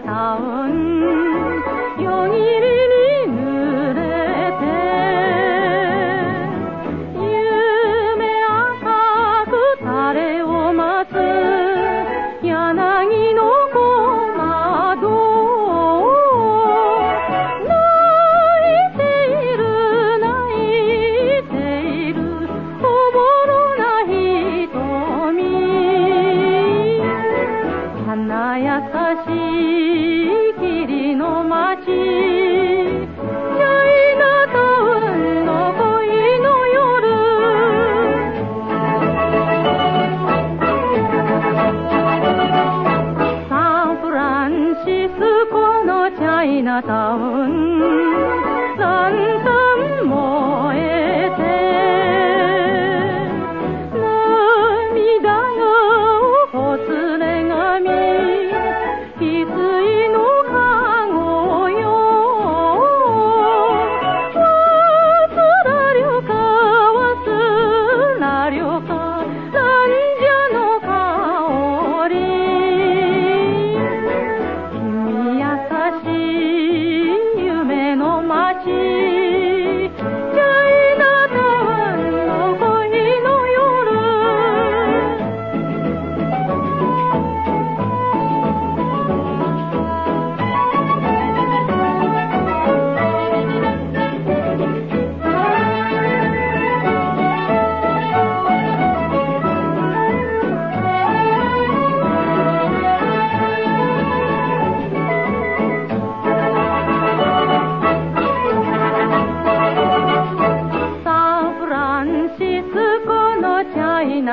大恩。イナタウンランタ燃えて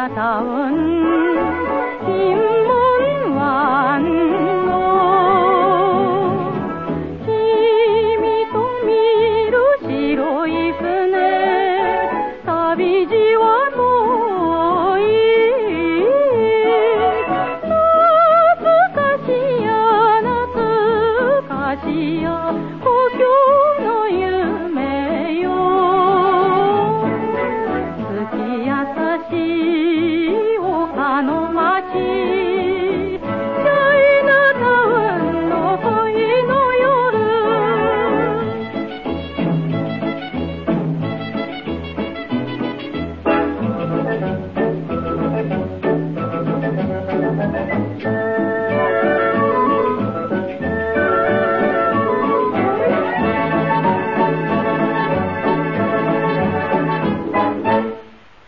ratao